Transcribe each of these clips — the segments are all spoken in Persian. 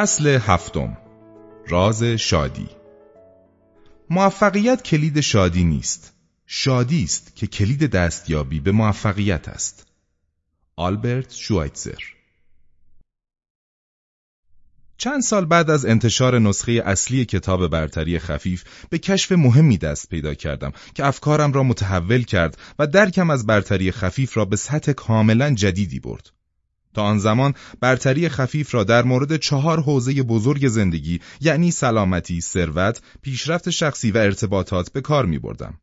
فصل هفتم. راز شادی. موفقیت کلید شادی نیست. شادی است که کلید دستیابی به موفقیت است. آلبرت شوایتزر. چند سال بعد از انتشار نسخه اصلی کتاب برتری خفیف به کشف مهمی دست پیدا کردم که افکارم را متحول کرد و درکم از برتری خفیف را به سطح کاملا جدیدی برد. تا آن زمان برتری خفیف را در مورد چهار حوزه بزرگ زندگی یعنی سلامتی، ثروت، پیشرفت شخصی و ارتباطات به کار می بردم.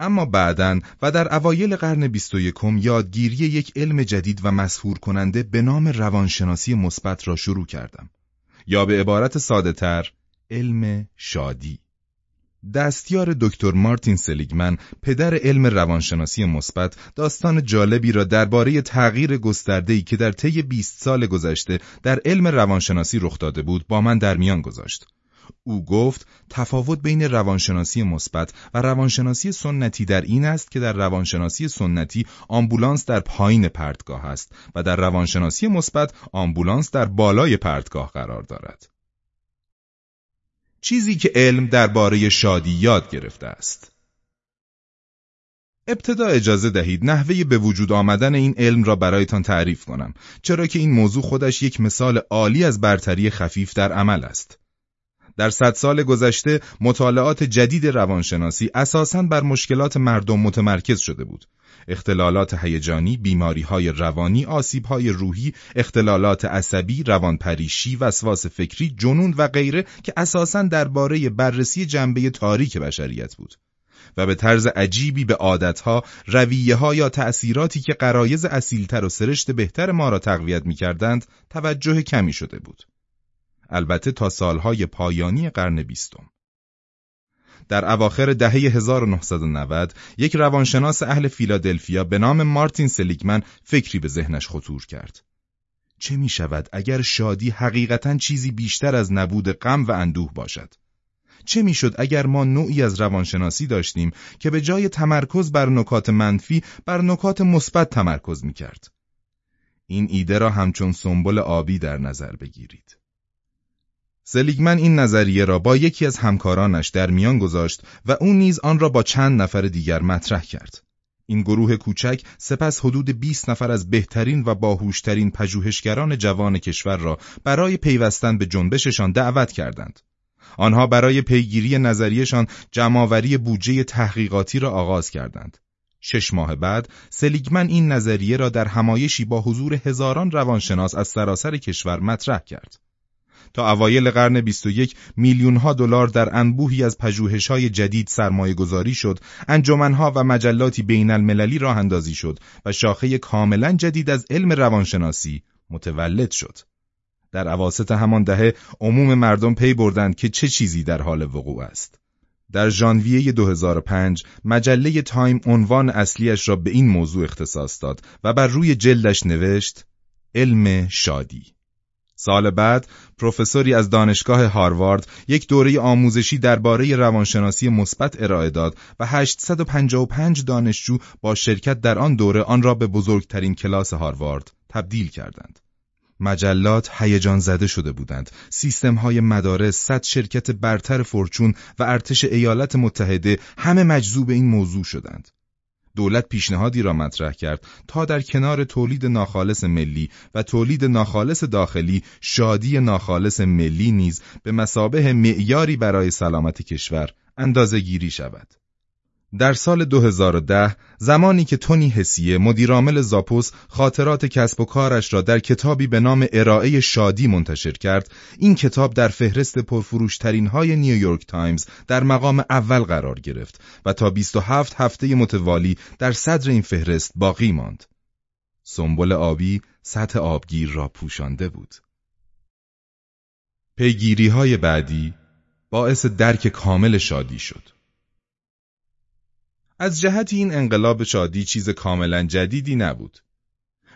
اما بعدا و در اوایل قرن بیست و یکم یادگیری یک علم جدید و مسهور کننده به نام روانشناسی مثبت را شروع کردم. یا به عبارت ساده تر، علم شادی. دستیار دکتر مارتین سلیگمن پدر علم روانشناسی مثبت داستان جالبی را درباره تغییر گسترده‌ای که در طی 20 سال گذشته در علم روانشناسی رخ داده بود با من در میان گذاشت. او گفت تفاوت بین روانشناسی مثبت و روانشناسی سنتی در این است که در روانشناسی سنتی آمبولانس در پایین پرتگاه است و در روانشناسی مثبت آمبولانس در بالای پرتگاه قرار دارد. چیزی که علم درباره شادی یاد گرفته است. ابتدا اجازه دهید نحوه به وجود آمدن این علم را برایتان تعریف کنم چرا که این موضوع خودش یک مثال عالی از برتری خفیف در عمل است. در صد سال گذشته مطالعات جدید روانشناسی اساساً بر مشکلات مردم متمرکز شده بود. اختلالات هیجانی، بیماریهای روانی، آسیبهای روحی، اختلالات عصبی، روانپریشی، وسواس فکری، جنون و غیره که اساساً درباره بررسی جنبه تاریک بشریت بود. و به طرز عجیبی به عادتها، رویه ها یا تأثیراتی که قرایز اصیلتر و سرشت بهتر ما را تقویت می کردند، توجه کمی شده بود. البته تا سالهای پایانی قرن بیستم. در اواخر دهه 1990 یک روانشناس اهل فیلادلفیا به نام مارتین سلیگمن فکری به ذهنش خطور کرد. چه می شود اگر شادی حقیقتا چیزی بیشتر از نبود غم و اندوه باشد؟ چه می‌شد اگر ما نوعی از روانشناسی داشتیم که به جای تمرکز بر نکات منفی بر نکات مثبت تمرکز می کرد؟ این ایده را همچون سنبل آبی در نظر بگیرید. سلیگمن این نظریه را با یکی از همکارانش در میان گذاشت و او نیز آن را با چند نفر دیگر مطرح کرد. این گروه کوچک سپس حدود 20 نفر از بهترین و باهوشترین پژوهشگران جوان کشور را برای پیوستن به جنبششان دعوت کردند. آنها برای پیگیری نظریهشان جمعآوری بودجه تحقیقاتی را آغاز کردند. شش ماه بعد سلیگمن این نظریه را در همایشی با حضور هزاران روانشناس از سراسر کشور مطرح کرد. تا اوایل قرن 21 میلیون ها دلار در انبوهی از پژوهش‌های جدید سرمایه گذاری شد، انجمنها و مجلاتی بین المللی راه اندازی شد و شاخه کاملا جدید از علم روانشناسی متولد شد. در اواسط همان دهه عموم مردم پی بردند که چه چیزی در حال وقوع است. در ژانویه 2005 مجله تایم عنوان اصلیش را به این موضوع اختصاص داد و بر روی جلدش نوشت علم شادی. سال بعد پروفسوری از دانشگاه هاروارد یک دوره آموزشی درباره روانشناسی مثبت ارائه داد و 855 دانشجو با شرکت در آن دوره آن را به بزرگترین کلاس هاروارد تبدیل کردند. مجلات هیجان زده شده بودند. سیستم های مدارس، صد شرکت برتر فورچون و ارتش ایالات متحده همه مجذوب این موضوع شدند. دولت پیشنهادی را مطرح کرد تا در کنار تولید ناخالص ملی و تولید ناخالص داخلی شادی ناخالص ملی نیز به مسابه معیاری برای سلامت کشور اندازه گیری شود. در سال 2010 زمانی که تونی حسیه مدیرعامل زاپوس خاطرات کسب و کارش را در کتابی به نام ارائه شادی منتشر کرد این کتاب در فهرست پرفروشترین های نیویورک تایمز در مقام اول قرار گرفت و تا 27 هفته متوالی در صدر این فهرست باقی ماند. سنبل آبی سطح آبگیر را پوشانده بود. پیگیری های بعدی باعث درک کامل شادی شد. از جهت این انقلاب شادی چیز کاملا جدیدی نبود.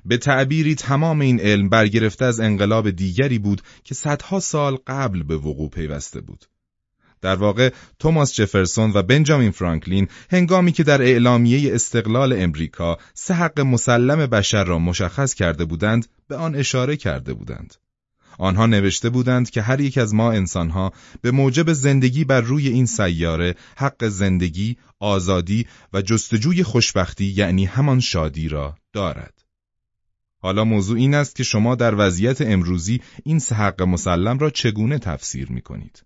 به تعبیری تمام این علم برگرفته از انقلاب دیگری بود که صدها سال قبل به وقوع پیوسته بود. در واقع توماس جفرسون و بنجامین فرانکلین هنگامی که در اعلامیه استقلال امریکا سه حق مسلم بشر را مشخص کرده بودند به آن اشاره کرده بودند. آنها نوشته بودند که هر یک از ما انسانها به موجب زندگی بر روی این سیاره حق زندگی، آزادی و جستجوی خوشبختی یعنی همان شادی را دارد. حالا موضوع این است که شما در وضعیت امروزی این سه حق مسلم را چگونه تفسیر می کنید؟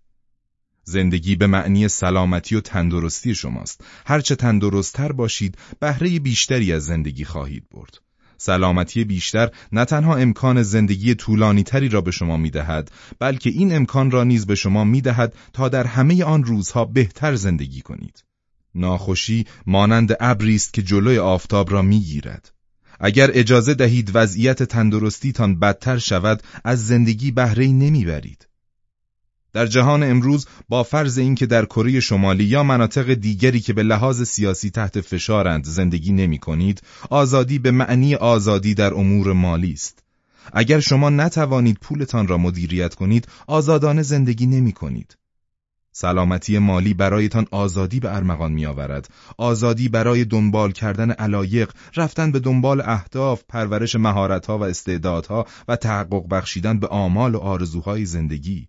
زندگی به معنی سلامتی و تندرستی شماست. هرچه تندرستتر باشید، بهره بیشتری از زندگی خواهید برد. سلامتی بیشتر نه تنها امکان زندگی طولانی تری را به شما می دهد بلکه این امکان را نیز به شما می دهد تا در همه آن روزها بهتر زندگی کنید. ناخوشی مانند ابری است که جلوی آفتاب را می گیرد. اگر اجازه دهید وضعیت تندرستیتان بدتر شود از زندگی بهره نمی‌برید. در جهان امروز با فرض اینکه در کره شمالی یا مناطق دیگری که به لحاظ سیاسی تحت فشارند زندگی نمی کنید، آزادی به معنی آزادی در امور مالی است. اگر شما نتوانید پولتان را مدیریت کنید، آزادانه زندگی نمی کنید. سلامتی مالی برایتان آزادی به ارمغان می آورد. آزادی برای دنبال کردن علایق، رفتن به دنبال اهداف، پرورش مهارتها و استعدادها و تحقق بخشیدن به آمال و آرزوهای زندگی.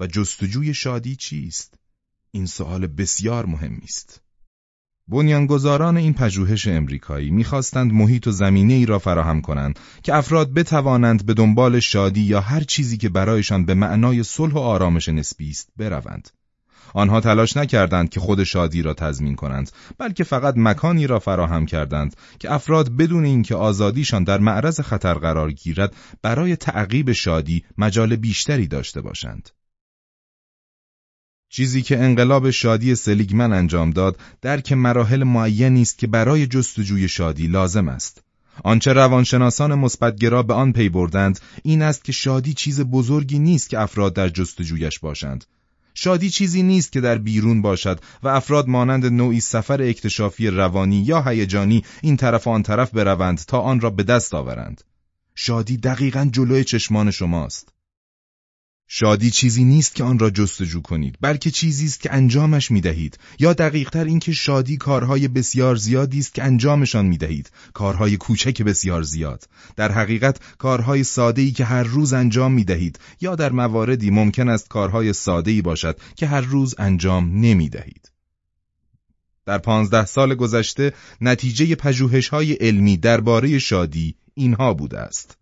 و جستجوی شادی چیست؟ این سوال بسیار مهمی است. بنیانگذاران این پژوهش امریکایی می‌خواستند محیط و زمینه ای را فراهم کنند که افراد بتوانند به دنبال شادی یا هر چیزی که برایشان به معنای صلح و آرامش نسبی است بروند. آنها تلاش نکردند که خود شادی را تضمین کنند بلکه فقط مکانی را فراهم کردند که افراد بدون اینکه آزادیشان در معرض خطر قرار گیرد برای تعقیب شادی مجال بیشتری داشته باشند. چیزی که انقلاب شادی سلیگمن انجام داد درک مراحل معینی است که برای جستجوی شادی لازم است. آنچه روانشناسان مثبتگرا به آن پی بردند این است که شادی چیز بزرگی نیست که افراد در جستجویش باشند. شادی چیزی نیست که در بیرون باشد و افراد مانند نوعی سفر اکتشافی روانی یا هیجانی این طرف آن طرف بروند تا آن را به دست آورند. شادی دقیقا جلوی چشمان شماست. شادی چیزی نیست که آن را جستجو کنید بلکه چیزی است که انجامش می دهید یا دقیقتر اینکه شادی کارهای بسیار زیادی است که انجامشان می دهید کارهای کوچک بسیار زیاد. در حقیقت کارهای ساده ای که هر روز انجام می دهید یا در مواردی ممکن است کارهای ساده ای باشد که هر روز انجام نمی دهید در پانزده سال گذشته نتیجه پژوهش های علمی درباره شادی اینها بوده است.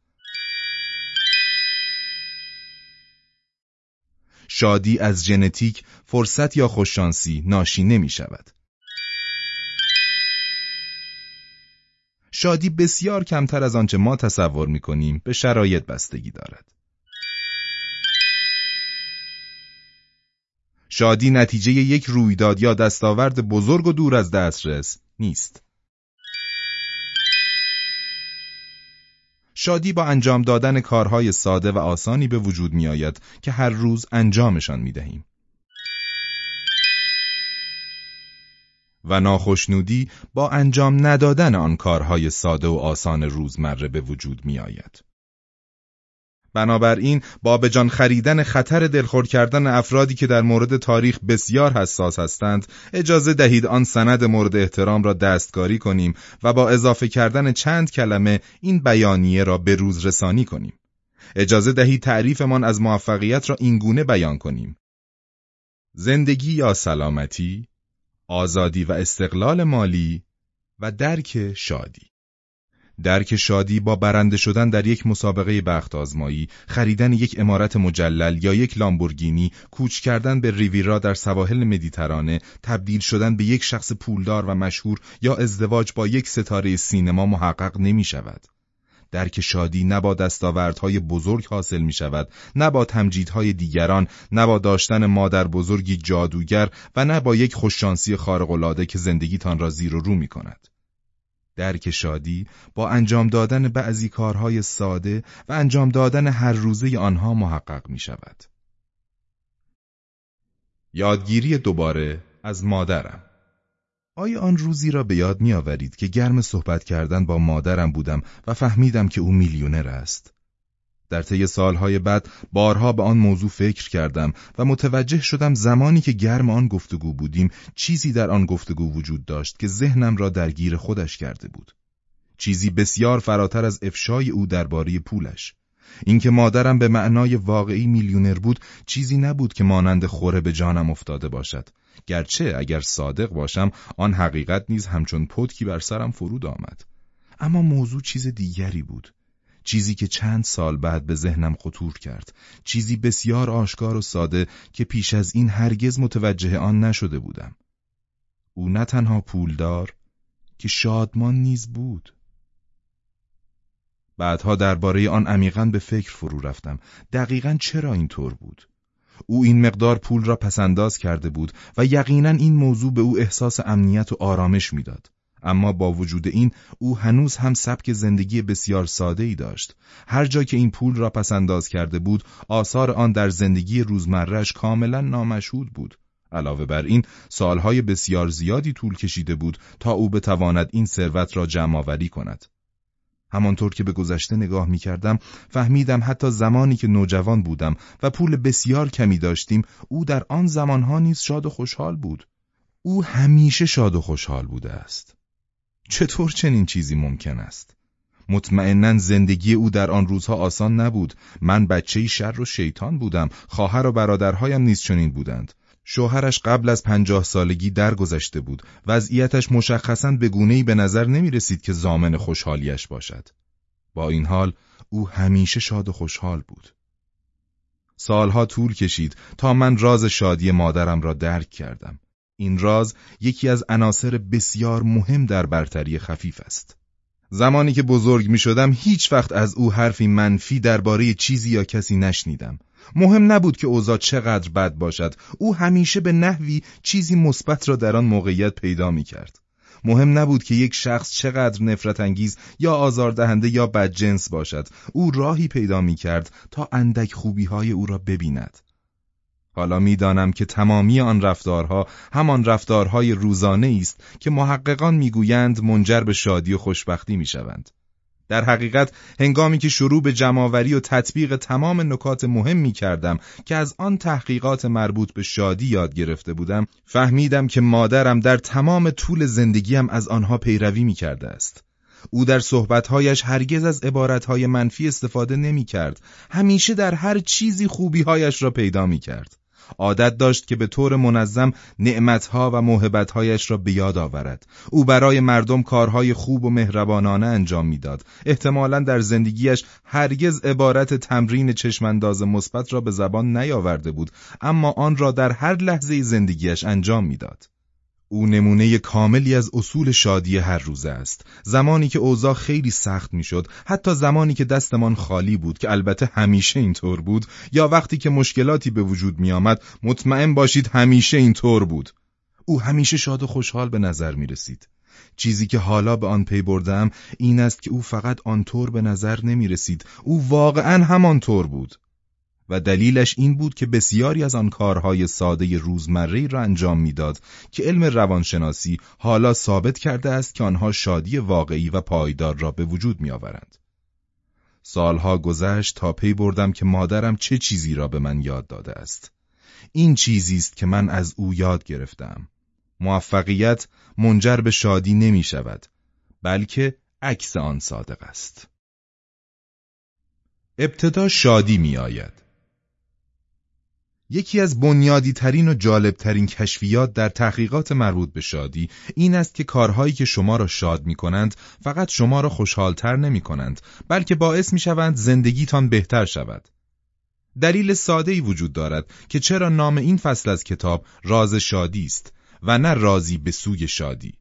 شادی از ژنتیک، فرصت یا خوششانسی ناشی نمی شود. شادی بسیار کمتر از آنچه ما تصور می کنیم به شرایط بستگی دارد. شادی نتیجه یک رویداد یا دستاورد بزرگ و دور از دسترس نیست. شادی با انجام دادن کارهای ساده و آسانی به وجود می آید که هر روز انجامشان می دهیم. و ناخشنودی با انجام ندادن آن کارهای ساده و آسان روزمره به وجود می آید. بنابراین با به جان خریدن خطر دلخور کردن افرادی که در مورد تاریخ بسیار حساس هستند اجازه دهید آن سند مورد احترام را دستکاری کنیم و با اضافه کردن چند کلمه این بیانیه را به روز رسانی کنیم. اجازه دهید تعریفمان از موفقیت را اینگونه بیان کنیم. زندگی یا سلامتی آزادی و استقلال مالی و درک شادی. درک شادی با برنده شدن در یک مسابقه بخت آزمایی، خریدن یک امارت مجلل یا یک لامبورگینی، کوچ کردن به ریویرا در سواحل مدیترانه، تبدیل شدن به یک شخص پولدار و مشهور یا ازدواج با یک ستاره سینما محقق نمی شود. درک شادی نه با دستاوردهای بزرگ حاصل می شود، نه با تمجیدهای دیگران، نه با داشتن مادر بزرگی جادوگر و نه با یک خوششانسی خارق‌العاده که زندگیتان را زیر و رو می کند. درک شادی با انجام دادن بعضی کارهای ساده و انجام دادن هر روزه آنها محقق می شود. یادگیری دوباره از مادرم آیا آن روزی را به یاد می آورید که گرم صحبت کردن با مادرم بودم و فهمیدم که او میلیونر است؟ در طی سالهای بعد بارها به آن موضوع فکر کردم و متوجه شدم زمانی که گرم آن گفتگو بودیم چیزی در آن گفتگو وجود داشت که ذهنم را درگیر خودش کرده بود. چیزی بسیار فراتر از افشای او درباره پولش. اینکه مادرم به معنای واقعی میلیونر بود چیزی نبود که مانند خوره به جانم افتاده باشد گرچه اگر صادق باشم آن حقیقت نیز همچون پتکی بر سرم فرود آمد اما موضوع چیز دیگری بود چیزی که چند سال بعد به ذهنم خطور کرد. چیزی بسیار آشکار و ساده که پیش از این هرگز متوجه آن نشده بودم. او نه تنها پولدار که شادمان نیز بود. بعدها درباره آن عمیقا به فکر فرو رفتم. دقیقا چرا اینطور بود؟ او این مقدار پول را پسنداز کرده بود و یقینا این موضوع به او احساس امنیت و آرامش می‌داد. اما با وجود این او هنوز هم سبک زندگی بسیار ساده ای داشت. هر جا که این پول را پسنداز کرده بود آثار آن در زندگی روزمرهش کاملا نامشهود بود. علاوه بر این سالهای بسیار زیادی طول کشیده بود تا او بتواند این ثروت را جمع کند. همانطور که به گذشته نگاه می کردم فهمیدم حتی زمانی که نوجوان بودم و پول بسیار کمی داشتیم او در آن زمانها نیز شاد و خوشحال بود. او همیشه شاد و خوشحال بوده است. چطور چنین چیزی ممکن است؟ مطمئنا زندگی او در آن روزها آسان نبود. من بچه شر و شیطان بودم. خواهر و برادرهایم نیز چنین بودند. شوهرش قبل از پنجاه سالگی درگذشته بود. وضعیتش مشخصا به گونه‌ای به نظر نمی رسید که زامن خوشحالیش باشد. با این حال او همیشه شاد و خوشحال بود. سالها طول کشید تا من راز شادی مادرم را درک کردم. این راز یکی از عناصر بسیار مهم در برتری خفیف است. زمانی که بزرگ می شدم هیچ وقت از او حرفی منفی درباره چیزی یا کسی نشنیدم. مهم نبود که اوضاع چقدر بد باشد او همیشه به نحوی چیزی مثبت را در آن موقعیت پیدا می کرد. مهم نبود که یک شخص چقدر نفرت انگیز یا آزاردهنده یا بدجنس باشد او راهی پیدا می کرد تا اندک خوبی های او را ببیند حالا می‌دانم که تمامی آن رفتارها همان رفتارهای روزانه است که محققان می‌گویند منجر به شادی و خوشبختی می‌شوند. در حقیقت هنگامی که شروع به جمعآوری و تطبیق تمام نکات مهم می کردم که از آن تحقیقات مربوط به شادی یاد گرفته بودم فهمیدم که مادرم در تمام طول زندگیم از آنها پیروی می کرده است. او در صحبتهایش هرگز از عبارتهای منفی استفاده نمی کرد. همیشه در هر چیزی خوبیهایش را پیدا می کرد. عادت داشت که به طور منظم نعمتها و موهبتهایش را به یاد آورد. او برای مردم کارهای خوب و مهربانانه انجام می‌داد. احتمالا در زندگیش هرگز عبارت تمرین چشمانداز مثبت را به زبان نیاورده بود، اما آن را در هر لحظه زندگیش انجام می‌داد. او نمونه کاملی از اصول شادی هر روزه است. زمانی که اوضاع خیلی سخت می‌شد حتی زمانی که دستمان خالی بود که البته همیشه اینطور بود یا وقتی که مشکلاتی به وجود می آمد مطمئن باشید همیشه اینطور بود. او همیشه شاد و خوشحال به نظر می رسید چیزی که حالا به آن پی بردم این است که او فقط آنطور به نظر نمی رسید او واقعا همانطور بود. و دلیلش این بود که بسیاری از آن کارهای ساده روزمره را انجام می‌داد که علم روانشناسی حالا ثابت کرده است که آنها شادی واقعی و پایدار را به وجود میآورند. سالها گذشت تا پی بردم که مادرم چه چیزی را به من یاد داده است. این چیزی است که من از او یاد گرفتم. موفقیت منجر به شادی نمی شود بلکه عکس آن صادق است. ابتدا شادی می آید. یکی از بنیادی ترین و جالب ترین کشفیات در تحقیقات مربوط به شادی این است که کارهایی که شما را شاد می کنند فقط شما را خوشحالتر نمی کنند بلکه باعث می شوند زندگیتان بهتر شود. دلیل ساده ای وجود دارد که چرا نام این فصل از کتاب راز شادی است و نه رازی به سوی شادی.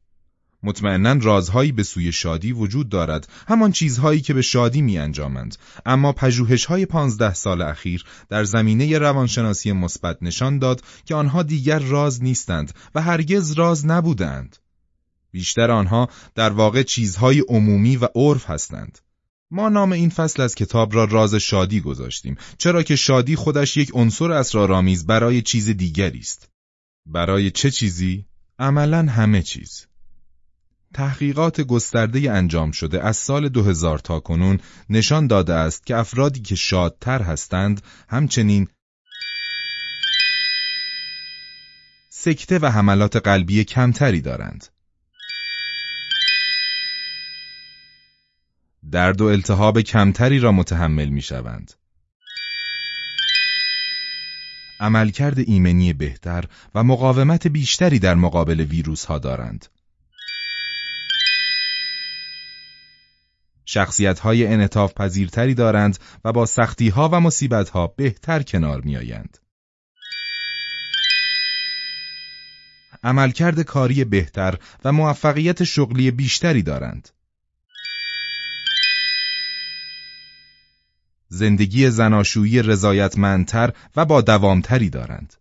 مطمئنا رازهایی به سوی شادی وجود دارد همان چیزهایی که به شادی می انجامند. اما پژوهش های پانزده سال اخیر در زمینه روانشناسی مثبت نشان داد که آنها دیگر راز نیستند و هرگز راز نبودند. بیشتر آنها در واقع چیزهای عمومی و عرف هستند. ما نام این فصل از کتاب را راز شادی گذاشتیم چرا که شادی خودش یک عنصر اسرارآمیز برای چیز دیگری است. برای چه چیزی؟ عملا همه چیز. تحقیقات گسترده انجام شده از سال 2000 تا کنون نشان داده است که افرادی که شادتر هستند همچنین سکته و حملات قلبی کمتری دارند. درد و التهاب کمتری را متحمل می شوند. عملکرد ایمنی بهتر و مقاومت بیشتری در مقابل ویروس ها دارند. شخصیت های انطاف پذیرتری دارند و با سختی ها و مصیبت ها بهتر کنار می آیند. عملکرد کاری بهتر و موفقیت شغلی بیشتری دارند. زندگی زناشویی رضایتمندتر و با دوامتری دارند.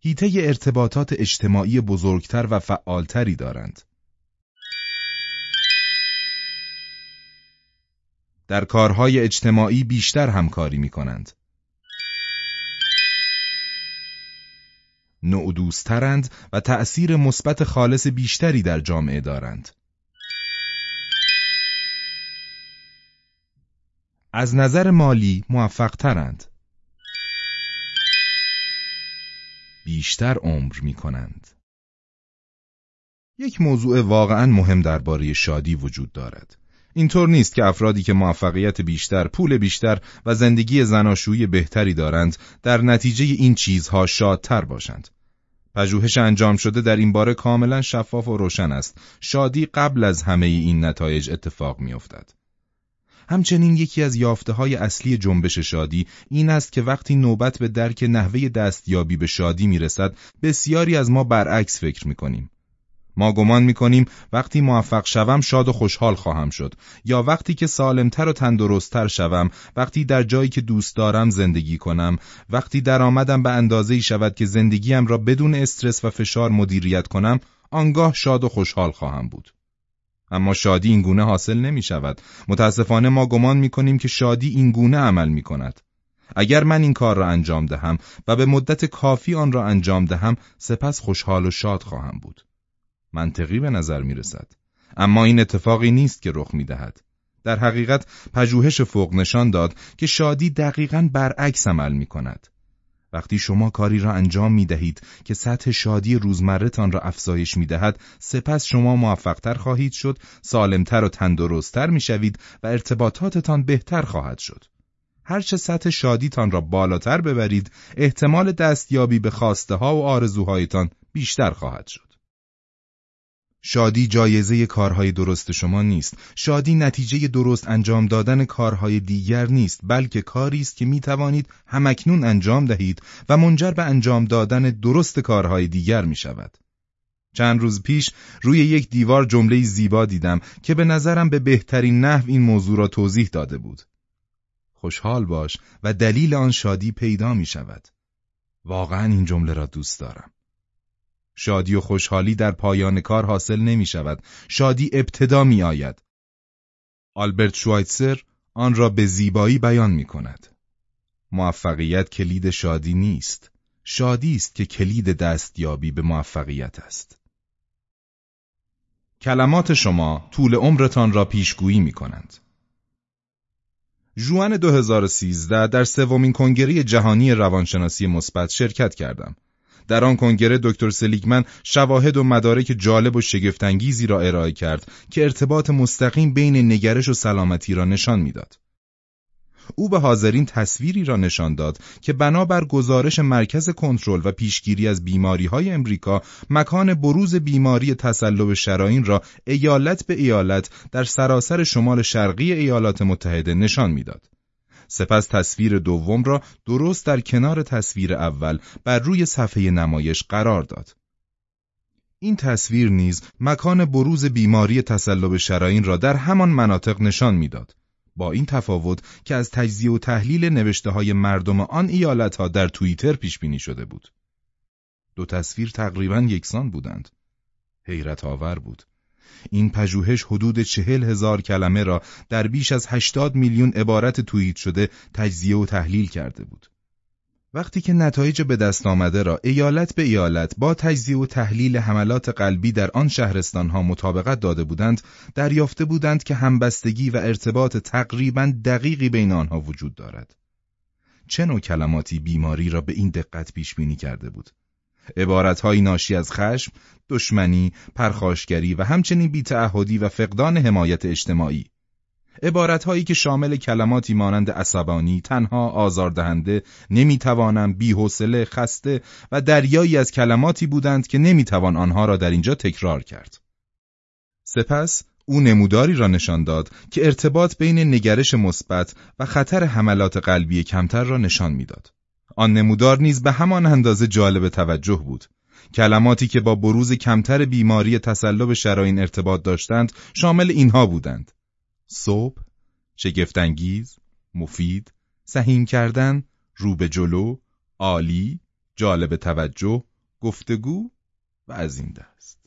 هیته ارتباطات اجتماعی بزرگتر و فعالتری دارند. در کارهای اجتماعی بیشتر همکاری می کنند. نوع و تأثیر مثبت خالص بیشتری در جامعه دارند. از نظر مالی موفق ترند. بیشتر عمر می کنند. یک موضوع واقعا مهم درباره شادی وجود دارد. اینطور نیست که افرادی که موفقیت بیشتر، پول بیشتر و زندگی زناشویی بهتری دارند در نتیجه این چیزها شادتر باشند. پژوهش انجام شده در این باره کاملا شفاف و روشن است. شادی قبل از همه این نتایج اتفاق میافتد. همچنین یکی از یافته های اصلی جنبش شادی این است که وقتی نوبت به درک نحوه دستیابی به شادی می‌رسد بسیاری از ما برعکس فکر می‌کنیم. ما گمان می‌کنیم وقتی موفق شوم شاد و خوشحال خواهم شد. یا وقتی که سالمتر و تندرستتر شوم وقتی در جایی که دوست دارم زندگی کنم وقتی درآمدم به اندازه‌ای شود که زندگیم را بدون استرس و فشار مدیریت کنم آنگاه شاد و خوشحال خواهم بود. اما شادی این گونه حاصل نمی شود متاسفانه ما گمان می کنیم که شادی این گونه عمل می کند اگر من این کار را انجام دهم و به مدت کافی آن را انجام دهم سپس خوشحال و شاد خواهم بود. منطقی به نظر می رسد. اما این اتفاقی نیست که رخ می دهد. در حقیقت پژوهش فوق نشان داد که شادی دقیقا برعکس عمل می کند. وقتی شما کاری را انجام می دهید که سطح شادی روزمرهتان را افزایش می دهد، سپس شما موفقتر خواهید شد، سالمتر و تندرستتر می شوید و ارتباطاتتان بهتر خواهد شد. هرچه سطح شادیتان را بالاتر ببرید، احتمال دستیابی به خواسته ها و آرزوهایتان بیشتر خواهد شد. شادی جایزه کارهای درست شما نیست. شادی نتیجه درست انجام دادن کارهای دیگر نیست، بلکه کاری است که می توانید همکنون انجام دهید و منجر به انجام دادن درست کارهای دیگر می شود. چند روز پیش روی یک دیوار جمله زیبا دیدم که به نظرم به بهترین نحو این موضوع را توضیح داده بود. خوشحال باش و دلیل آن شادی پیدا می شود. واقعا این جمله را دوست دارم. شادی و خوشحالی در پایان کار حاصل نمی شود. شادی ابتدا می آید. آلبرت شوایتسر آن را به زیبایی بیان می کند. موفقیت کلید شادی نیست. شادی است که کلید دستیابی به موفقیت است. کلمات شما طول عمرتان را پیشگویی می کنند. جوان 2013 در سومین کنگره جهانی روانشناسی مثبت شرکت کردم. در آن کنگره دکتر سلیگمن شواهد و مدارک جالب و شگفتانگیزی را ارائه کرد که ارتباط مستقیم بین نگرش و سلامتی را نشان می‌داد. او به حاضرین تصویری را نشان داد که بنابر گزارش مرکز کنترل و پیشگیری از بیماری های امریکا مکان بروز بیماری تسلب شراین را ایالت به ایالت در سراسر شمال شرقی ایالات متحده نشان می‌داد. سپس تصویر دوم را درست در کنار تصویر اول بر روی صفحه نمایش قرار داد. این تصویر نیز مکان بروز بیماری تسلب شراین را در همان مناطق نشان می‌داد. با این تفاوت که از تجزیه و تحلیل نوشته های مردم آن ایالت ها در توییتر پیش بینی شده بود. دو تصویر تقریبا یکسان بودند. حیرت آور بود. این پژوهش حدود چهل هزار کلمه را در بیش از هشتاد میلیون عبارت توییت شده تجزیه و تحلیل کرده بود. وقتی که نتایج به دست آمده را ایالت به ایالت با تجزیه و تحلیل حملات قلبی در آن شهرستانها مطابقت داده بودند، دریافته بودند که همبستگی و ارتباط تقریبا دقیقی بین آنها وجود دارد. چه نوع کلماتی بیماری را به این دقت پیش بینی کرده بود؟ عبارتهایی ناشی از خشم، دشمنی، پرخاشگری و همچنین بیتعهدی و فقدان حمایت اجتماعی. عبارتهایی که شامل کلماتی مانند عصبانی، تنها، آزاردهنده، نمی‌توانم، بیحوصله، خسته و دریایی از کلماتی بودند که نمی‌توان آنها را در اینجا تکرار کرد. سپس او نموداری را نشان داد که ارتباط بین نگرش مثبت و خطر حملات قلبی کمتر را نشان می‌داد. آن نمودار نیز به همان اندازه جالب توجه بود. کلماتی که با بروز کمتر بیماری تسلب شراین ارتباط داشتند شامل اینها بودند. صبح، شگفتانگیز، مفید، سهیم کردن، رو به جلو، عالی، جالب توجه، گفتگو و از این دست.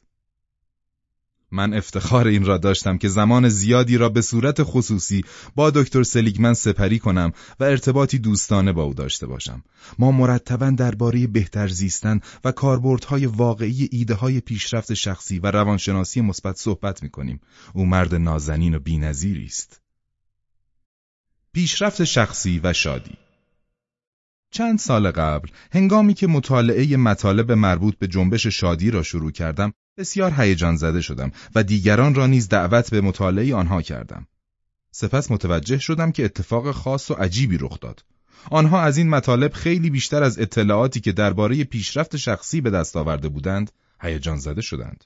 من افتخار این را داشتم که زمان زیادی را به صورت خصوصی با دکتر سلیگمن سپری کنم و ارتباطی دوستانه با او داشته باشم. ما مرتبا درباره بهتر زیستن و کاربردهای واقعی ایده های پیشرفت شخصی و روانشناسی مثبت صحبت می کنیم. او مرد نازنین و بینظیری است. پیشرفت شخصی و شادی چند سال قبل هنگامی که مطالعه مطالب مربوط به جنبش شادی را شروع کردم بسیار هیجان زده شدم و دیگران را نیز دعوت به مطالعه آنها کردم. سپس متوجه شدم که اتفاق خاص و عجیبی رخ داد. آنها از این مطالب خیلی بیشتر از اطلاعاتی که درباره پیشرفت شخصی به دست آورده بودند، هیجان زده شدند.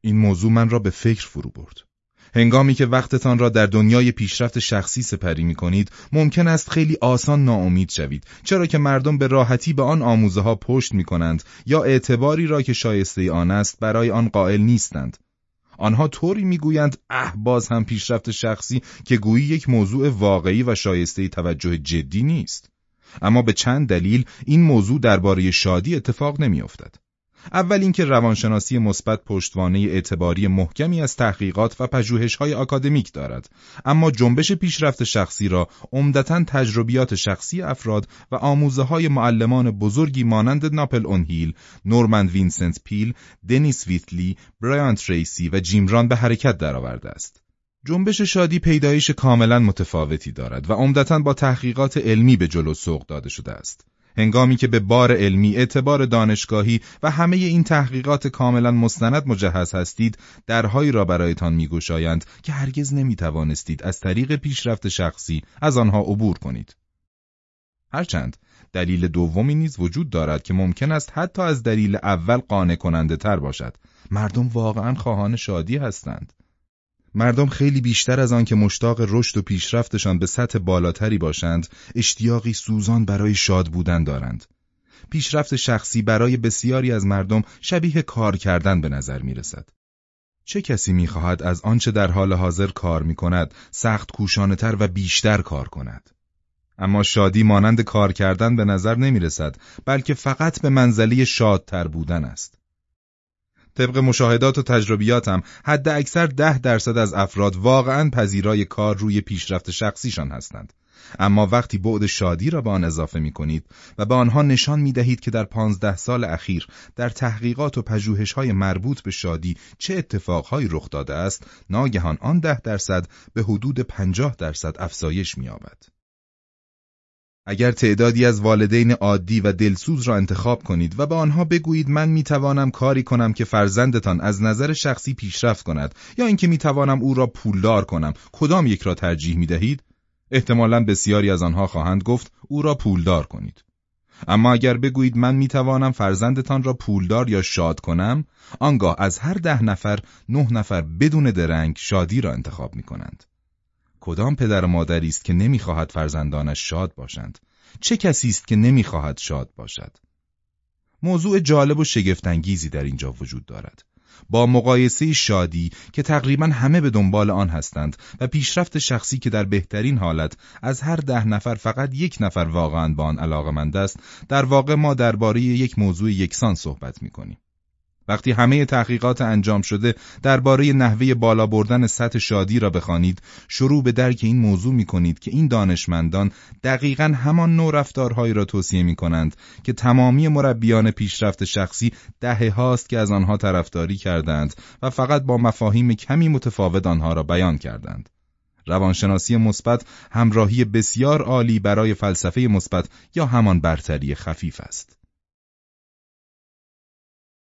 این موضوع من را به فکر فرو برد. هنگامی که وقتتان را در دنیای پیشرفت شخصی سپری می کنید، ممکن است خیلی آسان ناامید شوید، چرا که مردم به راحتی به آن آموزه ها پشت می کنند یا اعتباری را که شایسته آن است برای آن قائل نیستند. آنها طوری می‌گویند اه باز هم پیشرفت شخصی که گویی یک موضوع واقعی و شایسته توجه جدی نیست. اما به چند دلیل این موضوع درباره شادی اتفاق نمیافتد. اول اینکه روانشناسی مثبت پشتوانه اعتباری محکمی از تحقیقات و پژوهش‌های آکادمیک دارد اما جنبش پیشرفت شخصی را عمدتا تجربیات شخصی افراد و آموزه های معلمان بزرگی مانند ناپلئون هیل، نورمن وینسنت پیل، دنیس ویتلی، برایان تریسی و جیم ران به حرکت درآورده است. جنبش شادی پیدایش کاملا متفاوتی دارد و عمدتا با تحقیقات علمی به جلو سوق داده شده است. هنگامی که به بار علمی، اعتبار دانشگاهی و همه این تحقیقات کاملا مستند مجهز هستید، درهایی را برایتان میگشایند که هرگز نمی‌توانستید از طریق پیشرفت شخصی از آنها عبور کنید. هرچند دلیل دومی نیز وجود دارد که ممکن است حتی از دلیل اول قانع کننده تر باشد. مردم واقعا خواهان شادی هستند. مردم خیلی بیشتر از آن که مشتاق رشد و پیشرفتشان به سطح بالاتری باشند، اشتیاقی سوزان برای شاد بودن دارند. پیشرفت شخصی برای بسیاری از مردم شبیه کار کردن به نظر می رسد. چه کسی می خواهد از آنچه در حال حاضر کار می کند سخت کوشانتر و بیشتر کار کند؟ اما شادی مانند کار کردن به نظر نمی رسد بلکه فقط به منزله شادتر بودن است. طبق مشاهدات و تجربیاتم حد اکثر ده درصد از افراد واقعا پذیرای کار روی پیشرفت شخصیشان هستند. اما وقتی بعد شادی را به آن اضافه می کنید و به آنها نشان می دهید که در پانزده سال اخیر در تحقیقات و پژوهش های مربوط به شادی چه اتفاقهایی رخ داده است، ناگهان آن ده درصد به حدود پنجاه درصد افزایش می اگر تعدادی از والدین عادی و دلسوز را انتخاب کنید و به آنها بگویید من می‌توانم کاری کنم که فرزندتان از نظر شخصی پیشرفت کند یا اینکه می‌توانم او را پولدار کنم کدام یک را ترجیح می‌دهید احتمالا بسیاری از آنها خواهند گفت او را پولدار کنید اما اگر بگویید من می‌توانم فرزندتان را پولدار یا شاد کنم آنگاه از هر ده نفر نه نفر بدون درنگ شادی را انتخاب می کنند. کدام پدر و مادری است که نمی‌خواهد فرزندانش شاد باشند؟ چه کسی است که نمی‌خواهد شاد باشد؟ موضوع جالب و شگفتانگیزی در اینجا وجود دارد. با مقایسه شادی که تقریبا همه به دنبال آن هستند و پیشرفت شخصی که در بهترین حالت از هر ده نفر فقط یک نفر واقعا با آن علاقمند است در واقع ما درباره یک موضوع یکسان صحبت می کنیم. وقتی همه تحقیقات انجام شده درباره نحوه بالا بردن سطح شادی را بخوانید شروع به درک این موضوع می کنید که این دانشمندان دقیقا همان نوع رفتارهایی را توصیه می کنند که تمامی مربیان پیشرفت شخصی دهه هاست که از آنها طرفداری کردند و فقط با مفاهیم کمی متفاوت آنها را بیان کردند. روانشناسی مثبت همراهی بسیار عالی برای فلسفه مثبت یا همان برتری خفیف است.